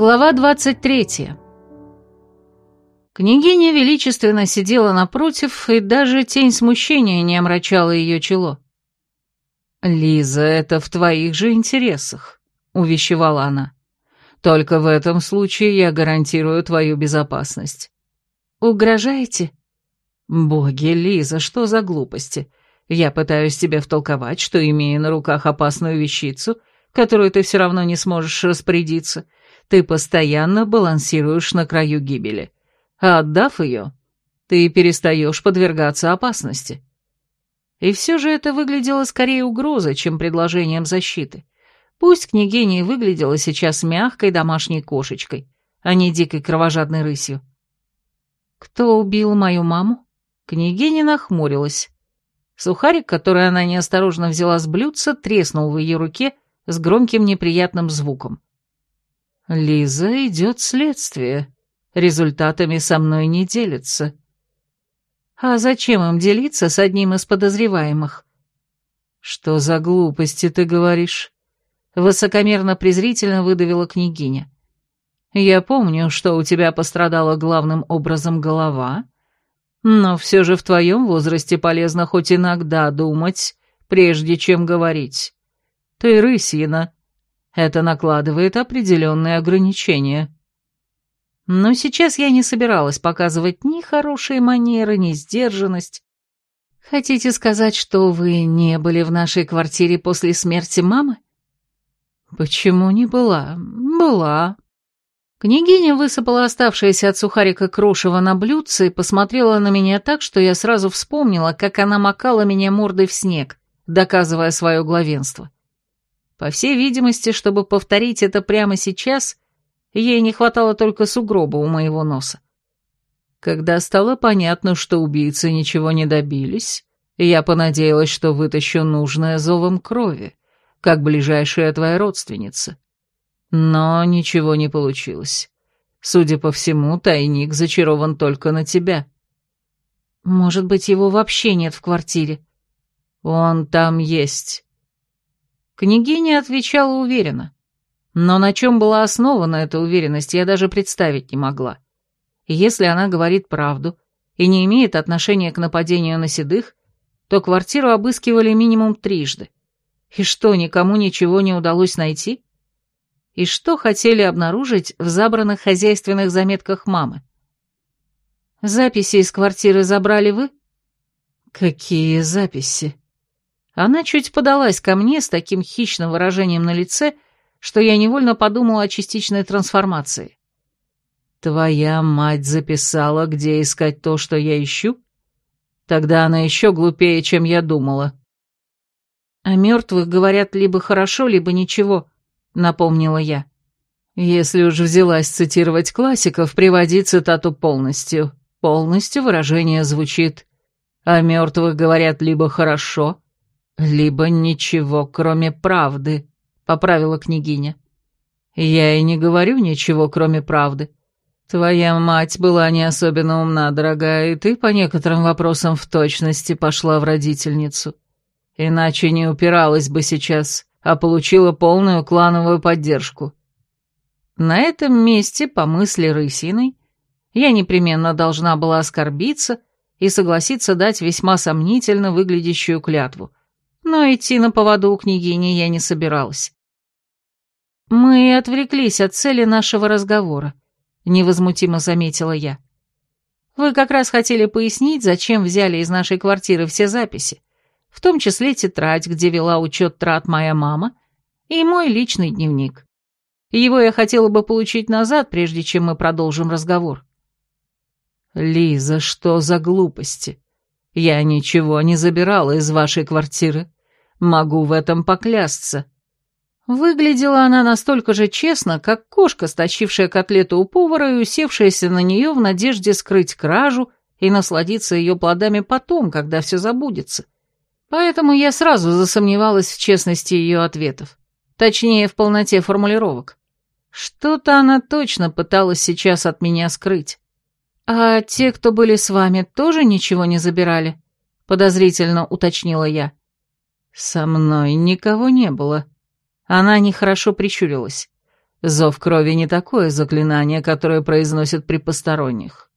Глава 23. Княгиня величественно сидела напротив, и даже тень смущения не омрачала ее чело. «Лиза, это в твоих же интересах», — увещевала она. «Только в этом случае я гарантирую твою безопасность». «Угрожаете?» «Боги, Лиза, что за глупости? Я пытаюсь тебе втолковать, что, имея на руках опасную вещицу, которую ты все равно не сможешь распорядиться, — ты постоянно балансируешь на краю гибели. А отдав ее, ты перестаешь подвергаться опасности. И все же это выглядело скорее угрозой, чем предложением защиты. Пусть княгиня выглядела сейчас мягкой домашней кошечкой, а не дикой кровожадной рысью. Кто убил мою маму? Княгиня нахмурилась. Сухарик, который она неосторожно взяла с блюдца, треснул в ее руке с громким неприятным звуком. Лиза идет следствие. Результатами со мной не делится. А зачем им делиться с одним из подозреваемых? Что за глупости ты говоришь? Высокомерно-презрительно выдавила княгиня. Я помню, что у тебя пострадала главным образом голова, но все же в твоем возрасте полезно хоть иногда думать, прежде чем говорить. Ты рысина, это накладывает определенные ограничения. Но сейчас я не собиралась показывать ни хорошие манеры, ни сдержанность. Хотите сказать, что вы не были в нашей квартире после смерти мамы? Почему не была? Была. Княгиня высыпала оставшееся от сухарика крошево на блюдце и посмотрела на меня так, что я сразу вспомнила, как она макала меня мордой в снег, доказывая свое главенство. По всей видимости, чтобы повторить это прямо сейчас, ей не хватало только сугроба у моего носа. Когда стало понятно, что убийцы ничего не добились, я понадеялась, что вытащу нужное зовом крови, как ближайшая твоя родственница. Но ничего не получилось. Судя по всему, тайник зачарован только на тебя. Может быть, его вообще нет в квартире? Он там есть. Княгиня отвечала уверенно. Но на чем была основана эта уверенность, я даже представить не могла. если она говорит правду и не имеет отношения к нападению на седых, то квартиру обыскивали минимум трижды. И что, никому ничего не удалось найти? И что хотели обнаружить в забранных хозяйственных заметках мамы? Записи из квартиры забрали вы? Какие записи? Она чуть подалась ко мне с таким хищным выражением на лице, что я невольно подумала о частичной трансформации. «Твоя мать записала, где искать то, что я ищу? Тогда она еще глупее, чем я думала». «О мертвых говорят либо хорошо, либо ничего», — напомнила я. «Если уж взялась цитировать классиков, приводи цитату полностью. Полностью выражение звучит. О мертвых говорят либо хорошо, «Либо ничего, кроме правды», — поправила княгиня. «Я и не говорю ничего, кроме правды. Твоя мать была не особенно умна, дорогая, и ты по некоторым вопросам в точности пошла в родительницу. Иначе не упиралась бы сейчас, а получила полную клановую поддержку». На этом месте, по мысли Рысиной, я непременно должна была оскорбиться и согласиться дать весьма сомнительно выглядящую клятву — но идти на поводу у княгини я не собиралась. «Мы отвлеклись от цели нашего разговора», — невозмутимо заметила я. «Вы как раз хотели пояснить, зачем взяли из нашей квартиры все записи, в том числе тетрадь, где вела учет трат моя мама, и мой личный дневник. Его я хотела бы получить назад, прежде чем мы продолжим разговор». «Лиза, что за глупости?» Я ничего не забирала из вашей квартиры. Могу в этом поклясться». Выглядела она настолько же честно, как кошка, стащившая котлету у повара и усевшаяся на нее в надежде скрыть кражу и насладиться ее плодами потом, когда все забудется. Поэтому я сразу засомневалась в честности ее ответов. Точнее, в полноте формулировок. Что-то она точно пыталась сейчас от меня скрыть. «А те, кто были с вами, тоже ничего не забирали?» — подозрительно уточнила я. «Со мной никого не было». Она нехорошо прищурилась. Зов крови не такое заклинание, которое произносят при посторонних.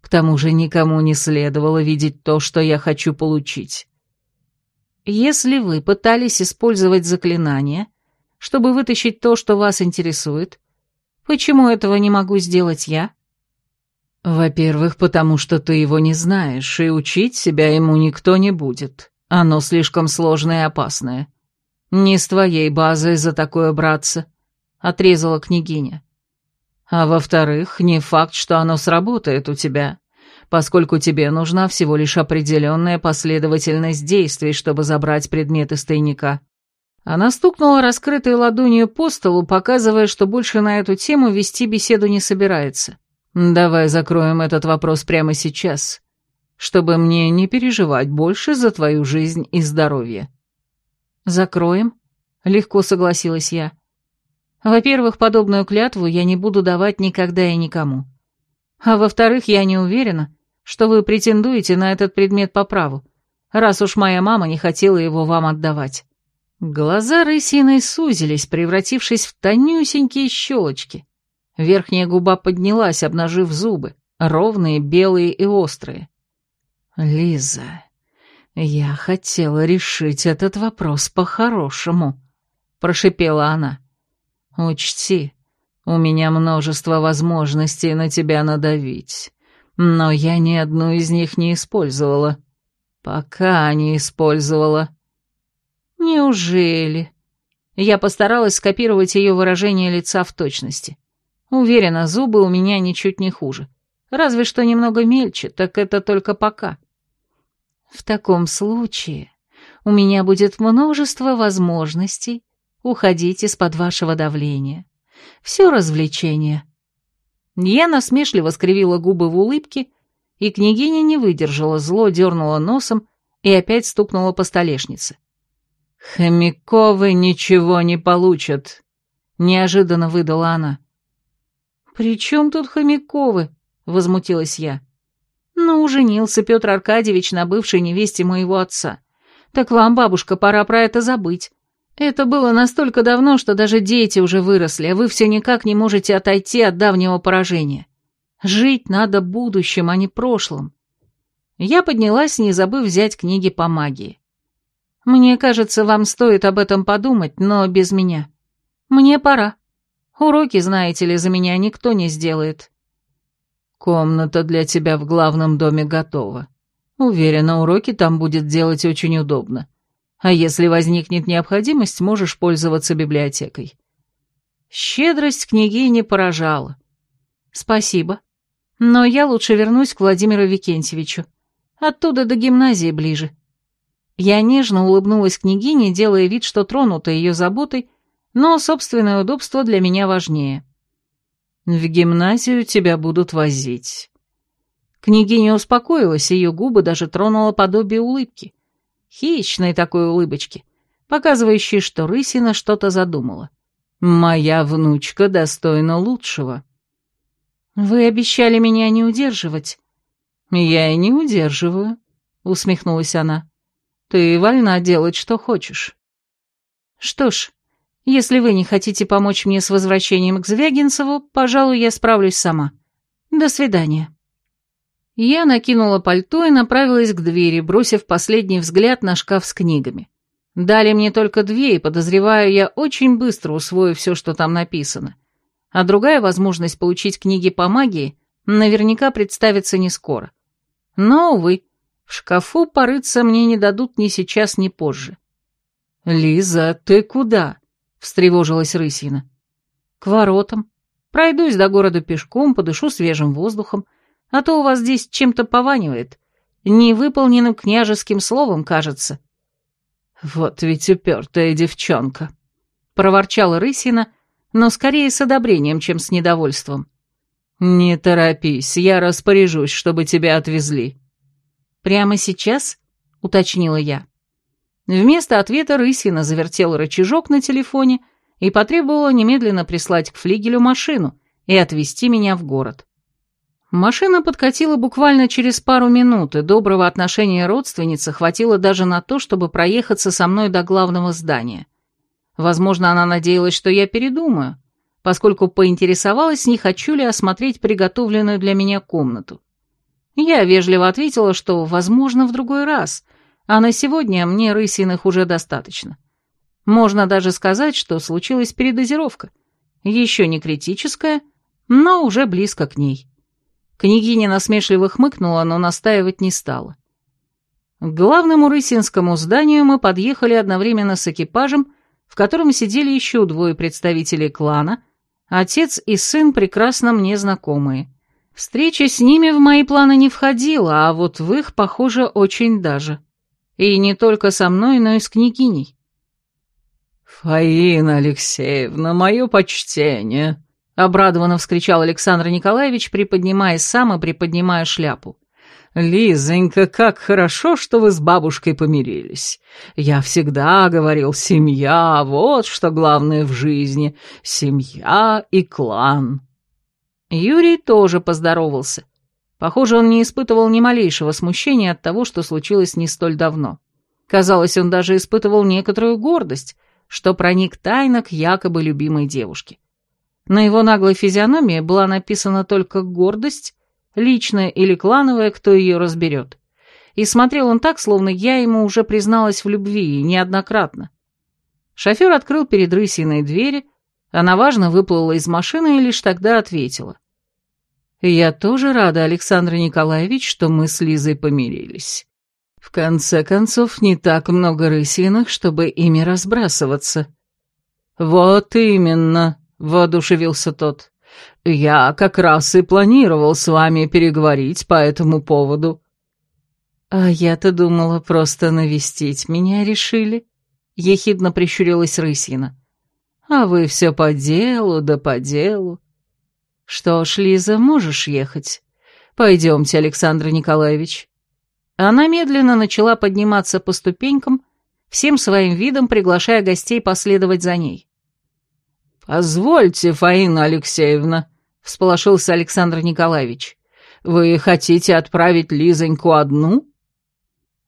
К тому же никому не следовало видеть то, что я хочу получить. Если вы пытались использовать заклинание, чтобы вытащить то, что вас интересует, почему этого не могу сделать я? Во-первых, потому что ты его не знаешь, и учить себя ему никто не будет. Оно слишком сложное и опасное. Не с твоей базой за такое браться, — отрезала княгиня. А во-вторых, не факт, что оно сработает у тебя, поскольку тебе нужна всего лишь определенная последовательность действий, чтобы забрать предмет из тайника. Она стукнула раскрытой ладонью по столу, показывая, что больше на эту тему вести беседу не собирается. Давай закроем этот вопрос прямо сейчас, чтобы мне не переживать больше за твою жизнь и здоровье. Закроем? Легко согласилась я. Во-первых, подобную клятву я не буду давать никогда и никому. А во-вторых, я не уверена, что вы претендуете на этот предмет по праву, раз уж моя мама не хотела его вам отдавать. Глаза рысиной сузились, превратившись в тонюсенькие щелочки. Верхняя губа поднялась, обнажив зубы, ровные, белые и острые. «Лиза, я хотела решить этот вопрос по-хорошему», — прошипела она. «Учти, у меня множество возможностей на тебя надавить, но я ни одну из них не использовала. Пока не использовала». «Неужели?» Я постаралась скопировать ее выражение лица в точности. Уверена, зубы у меня ничуть не хуже. Разве что немного мельче, так это только пока. В таком случае у меня будет множество возможностей уходить из-под вашего давления. Все развлечение. Я насмешливо скривила губы в улыбке, и княгиня не выдержала, зло дернула носом и опять стукнула по столешнице. «Хомяковы ничего не получат», — неожиданно выдала она. «При чем тут Хомяковы?» — возмутилась я. «Ну, женился Петр Аркадьевич на бывшей невесте моего отца. Так вам, бабушка, пора про это забыть. Это было настолько давно, что даже дети уже выросли, а вы все никак не можете отойти от давнего поражения. Жить надо будущим, а не прошлым». Я поднялась, не забыв взять книги по магии. «Мне кажется, вам стоит об этом подумать, но без меня. Мне пора». Уроки, знаете ли, за меня никто не сделает. Комната для тебя в главном доме готова. Уверена, уроки там будет делать очень удобно. А если возникнет необходимость, можешь пользоваться библиотекой. Щедрость княгини поражала. Спасибо. Но я лучше вернусь к Владимиру Викентьевичу. Оттуда до гимназии ближе. Я нежно улыбнулась княгине, делая вид, что тронута ее заботой, но собственное удобство для меня важнее. В гимназию тебя будут возить. Княгиня успокоилась, ее губы даже тронуло подобие улыбки. Хищной такой улыбочки, показывающей, что Рысина что-то задумала. «Моя внучка достойна лучшего». «Вы обещали меня не удерживать». «Я и не удерживаю», — усмехнулась она. «Ты вольна делать, что хочешь». «Что ж, если вы не хотите помочь мне с возвращением к Звягинцеву, пожалуй, я справлюсь сама. До свидания». Я накинула пальто и направилась к двери, бросив последний взгляд на шкаф с книгами. Дали мне только две, и, подозреваю, я очень быстро усвою все, что там написано. А другая возможность получить книги по магии наверняка представится не скоро. Но, увы, в шкафу порыться мне не дадут ни сейчас, ни позже. «Лиза, ты куда?» — встревожилась Рысина. «К воротам. Пройдусь до города пешком, подышу свежим воздухом, а то у вас здесь чем-то пованивает. Невыполненным княжеским словом, кажется». «Вот ведь упертая девчонка», — проворчала Рысина, но скорее с одобрением, чем с недовольством. «Не торопись, я распоряжусь, чтобы тебя отвезли». «Прямо сейчас?» — уточнила я. Вместо ответа Рысина завертел рычажок на телефоне и потребовала немедленно прислать к флигелю машину и отвезти меня в город. Машина подкатила буквально через пару минут, и доброго отношения родственницы хватило даже на то, чтобы проехаться со мной до главного здания. Возможно, она надеялась, что я передумаю, поскольку поинтересовалась, не хочу ли осмотреть приготовленную для меня комнату. Я вежливо ответила, что, возможно, в другой раз, а на сегодня мне рысиных уже достаточно. Можно даже сказать, что случилась передозировка. Еще не критическая, но уже близко к ней. Княгиня насмешливо хмыкнула, но настаивать не стала. К главному рысинскому зданию мы подъехали одновременно с экипажем, в котором сидели еще двое представителей клана, отец и сын прекрасно мне знакомые. Встреча с ними в мои планы не входила, а вот в их, похоже, очень даже. И не только со мной, но и с княгиней. «Фаина Алексеевна, мое почтение!» — обрадованно вскричал Александр Николаевич, приподнимая сам и приподнимая шляпу. «Лизонька, как хорошо, что вы с бабушкой помирились. Я всегда говорил, семья — вот что главное в жизни. Семья и клан». Юрий тоже поздоровался. Похоже, он не испытывал ни малейшего смущения от того, что случилось не столь давно. Казалось, он даже испытывал некоторую гордость, что проник тайно к якобы любимой девушке. На его наглой физиономии была написана только гордость, личная или клановая, кто ее разберет. И смотрел он так, словно я ему уже призналась в любви, и неоднократно. Шофер открыл перед рысиной двери, она важно выплыла из машины и лишь тогда ответила. «Я тоже рада, Александр Николаевич, что мы с Лизой помирились. В конце концов, не так много рысиных, чтобы ими разбрасываться». «Вот именно», — воодушевился тот. «Я как раз и планировал с вами переговорить по этому поводу». «А я-то думала, просто навестить меня решили», — ехидно прищурилась рысина. А вы все по делу, да по делу. Что ж, Лиза, можешь ехать. Пойдемте, Александр Николаевич. Она медленно начала подниматься по ступенькам, всем своим видом приглашая гостей последовать за ней. «Позвольте, Фаина Алексеевна», — всполошился Александр Николаевич, — «вы хотите отправить Лизоньку одну?»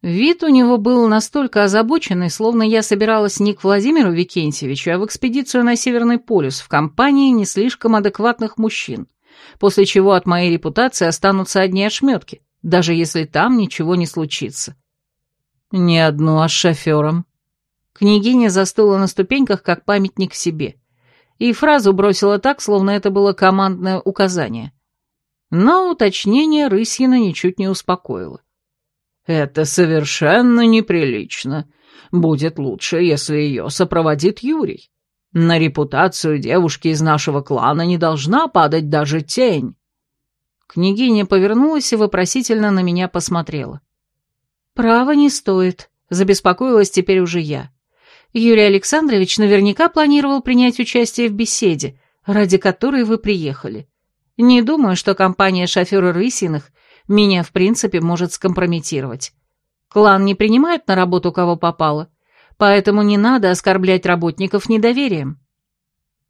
Вид у него был настолько озабоченный, словно я собиралась не к Владимиру Викентьевичу, а в экспедицию на Северный полюс в компании не слишком адекватных мужчин, после чего от моей репутации останутся одни ошметки, даже если там ничего не случится. Не одну, а с шофером. Княгиня застыла на ступеньках, как памятник себе, и фразу бросила так, словно это было командное указание. Но уточнение Рысьина ничуть не успокоило. Это совершенно неприлично. Будет лучше, если ее сопроводит Юрий. На репутацию девушки из нашего клана не должна падать даже тень. Княгиня повернулась и вопросительно на меня посмотрела. «Право не стоит», — забеспокоилась теперь уже я. Юрий Александрович наверняка планировал принять участие в беседе, ради которой вы приехали. Не думаю, что компания шофера Рысиных меня, в принципе, может скомпрометировать. Клан не принимает на работу кого попало, поэтому не надо оскорблять работников недоверием.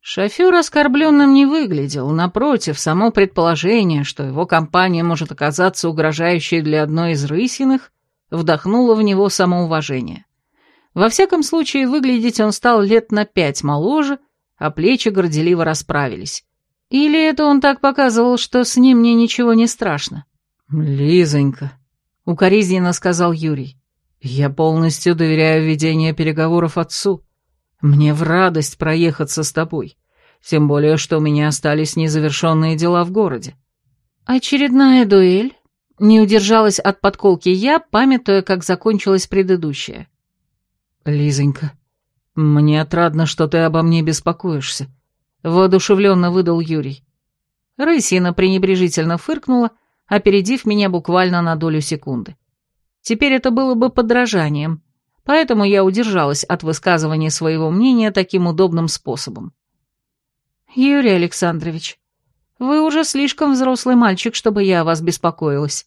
Шофер оскорбленным не выглядел, напротив, само предположение, что его компания может оказаться угрожающей для одной из рысиных, вдохнуло в него самоуважение. Во всяком случае, выглядеть он стал лет на пять моложе, а плечи горделиво расправились. Или это он так показывал, что с ним мне ничего не страшно? «Лизонька», — укоризненно сказал Юрий, — «я полностью доверяю ведению переговоров отцу. Мне в радость проехаться с тобой, тем более, что у меня остались незавершенные дела в городе». «Очередная дуэль?» Не удержалась от подколки я, памятуя, как закончилась предыдущая. «Лизонька, мне отрадно, что ты обо мне беспокоишься», — воодушевленно выдал Юрий. Рысина пренебрежительно фыркнула, опередив меня буквально на долю секунды. Теперь это было бы подражанием, поэтому я удержалась от высказывания своего мнения таким удобным способом. «Юрий Александрович, вы уже слишком взрослый мальчик, чтобы я о вас беспокоилась».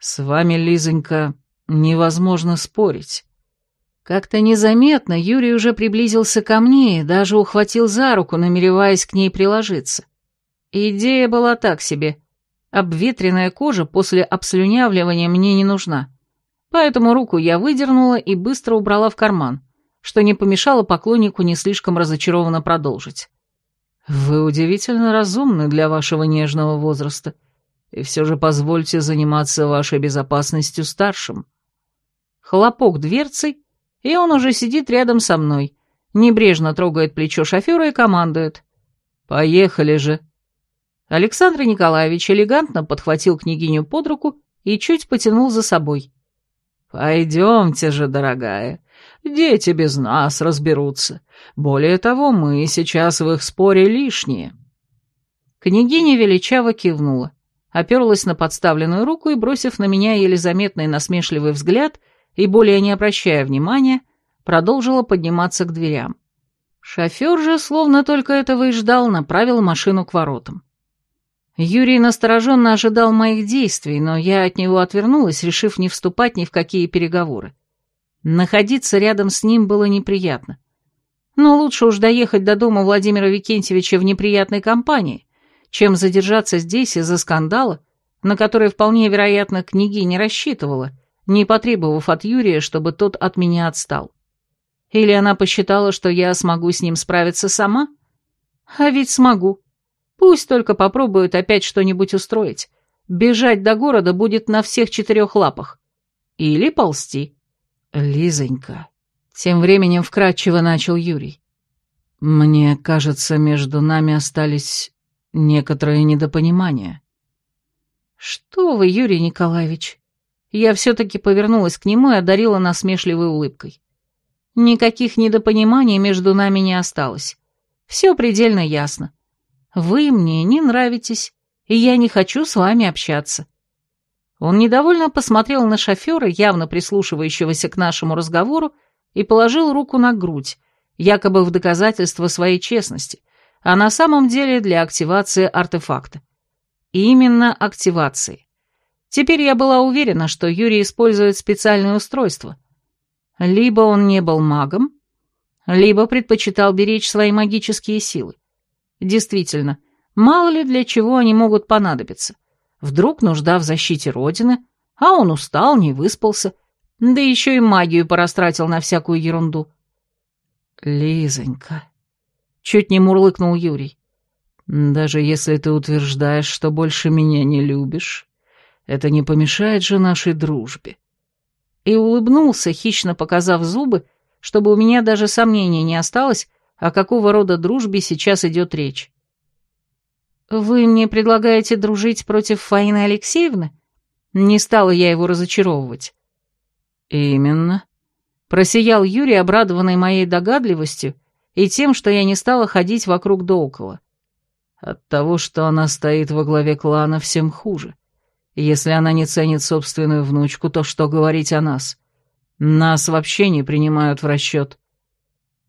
«С вами, Лизонька, невозможно спорить». Как-то незаметно Юрий уже приблизился ко мне и даже ухватил за руку, намереваясь к ней приложиться. Идея была так себе. Обветренная кожа после обслюнявливания мне не нужна. Поэтому руку я выдернула и быстро убрала в карман, что не помешало поклоннику не слишком разочарованно продолжить. Вы удивительно разумны для вашего нежного возраста, и все же позвольте заниматься вашей безопасностью старшим. Хлопок дверцей, и он уже сидит рядом со мной, небрежно трогает плечо шофера и командует. «Поехали же!» Александр Николаевич элегантно подхватил княгиню под руку и чуть потянул за собой. «Пойдемте же, дорогая, дети без нас разберутся. Более того, мы сейчас в их споре лишние». Княгиня величаво кивнула, оперлась на подставленную руку и, бросив на меня еле заметный насмешливый взгляд и более не обращая внимания, продолжила подниматься к дверям. Шофер же, словно только этого и ждал, направил машину к воротам. Юрий настороженно ожидал моих действий, но я от него отвернулась, решив не вступать ни в какие переговоры. Находиться рядом с ним было неприятно. Но лучше уж доехать до дома Владимира Викентьевича в неприятной компании, чем задержаться здесь из-за скандала, на который вполне вероятно княгиня рассчитывала, не потребовав от Юрия, чтобы тот от меня отстал. Или она посчитала, что я смогу с ним справиться сама? А ведь смогу. Пусть только попробуют опять что-нибудь устроить. Бежать до города будет на всех четырех лапах. Или ползти. Лизонька. Тем временем вкратчиво начал Юрий. Мне кажется, между нами остались некоторые недопонимания. Что вы, Юрий Николаевич? Я все-таки повернулась к нему и одарила насмешливой улыбкой. Никаких недопониманий между нами не осталось. Все предельно ясно. Вы мне не нравитесь, и я не хочу с вами общаться. Он недовольно посмотрел на шофера, явно прислушивающегося к нашему разговору, и положил руку на грудь, якобы в доказательство своей честности, а на самом деле для активации артефакта. Именно активации. Теперь я была уверена, что Юрий использует специальное устройство, либо он не был магом, либо предпочитал беречь свои магические силы. Действительно, мало ли для чего они могут понадобиться. Вдруг нужда в защите Родины, а он устал, не выспался, да еще и магию порастратил на всякую ерунду. «Лизонька», — чуть не мурлыкнул Юрий, — «даже если ты утверждаешь, что больше меня не любишь, это не помешает же нашей дружбе и улыбнулся, хищно показав зубы, чтобы у меня даже сомнений не осталось, о какого рода дружбе сейчас идет речь. «Вы мне предлагаете дружить против Фаины Алексеевны?» Не стала я его разочаровывать. «Именно», — просиял Юрий, обрадованный моей догадливостью и тем, что я не стала ходить вокруг да около. «От того, что она стоит во главе клана, всем хуже. Если она не ценит собственную внучку, то что говорить о нас? Нас вообще не принимают в расчет.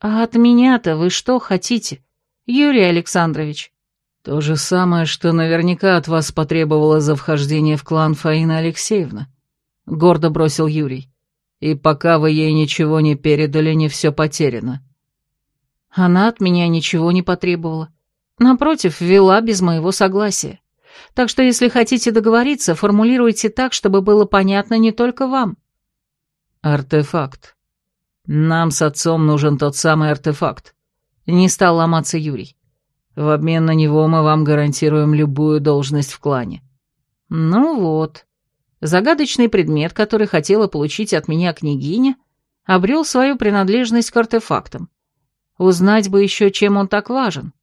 А от меня-то вы что хотите, Юрий Александрович? То же самое, что наверняка от вас потребовало за вхождение в клан Фаина Алексеевна. Гордо бросил Юрий. И пока вы ей ничего не передали, не все потеряно. Она от меня ничего не потребовала. Напротив, вела без моего согласия. Так что если хотите договориться, формулируйте так, чтобы было понятно не только вам. Артефакт. Нам с отцом нужен тот самый артефакт. Не стал ломаться Юрий. В обмен на него мы вам гарантируем любую должность в клане. Ну вот. Загадочный предмет, который хотела получить от меня княгиня, обрел свою принадлежность к артефактам. Узнать бы еще, чем он так важен.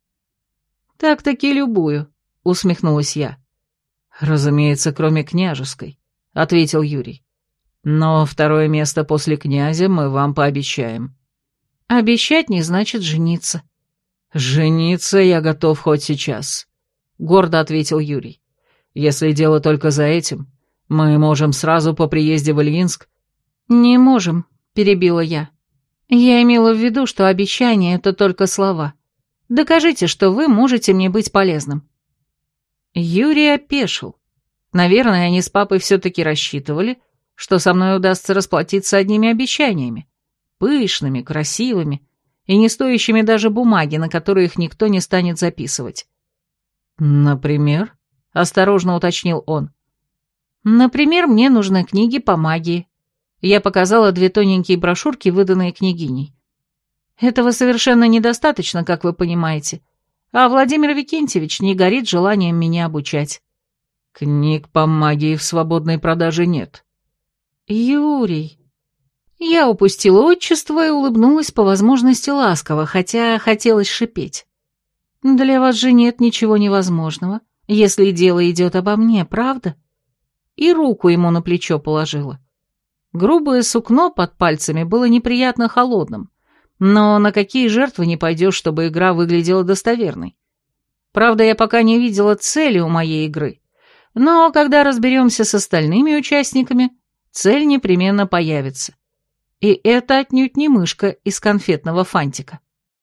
Так-таки любую усмехнулась я. «Разумеется, кроме княжеской», — ответил Юрий. «Но второе место после князя мы вам пообещаем». «Обещать не значит жениться». «Жениться я готов хоть сейчас», — гордо ответил Юрий. «Если дело только за этим, мы можем сразу по приезде в Ильинск...» «Не можем», — перебила я. «Я имела в виду, что обещание — это только слова. Докажите, что вы можете мне быть полезным». Юрий опешил. Наверное, они с папой все-таки рассчитывали, что со мной удастся расплатиться одними обещаниями. Пышными, красивыми и не стоящими даже бумаги, на которые их никто не станет записывать. «Например?» — осторожно уточнил он. «Например, мне нужны книги по магии». Я показала две тоненькие брошюрки, выданные княгиней. Этого совершенно недостаточно, как вы понимаете. а Владимир Викентьевич не горит желанием меня обучать. Книг по магии в свободной продаже нет. Юрий. Я упустила отчество и улыбнулась по возможности ласково, хотя хотелось шипеть. Для вас же нет ничего невозможного, если дело идет обо мне, правда? И руку ему на плечо положила. Грубое сукно под пальцами было неприятно холодным, но на какие жертвы не пойдешь, чтобы игра выглядела достоверной? Правда, я пока не видела цели у моей игры, но когда разберемся с остальными участниками, цель непременно появится. И это отнюдь не мышка из конфетного фантика.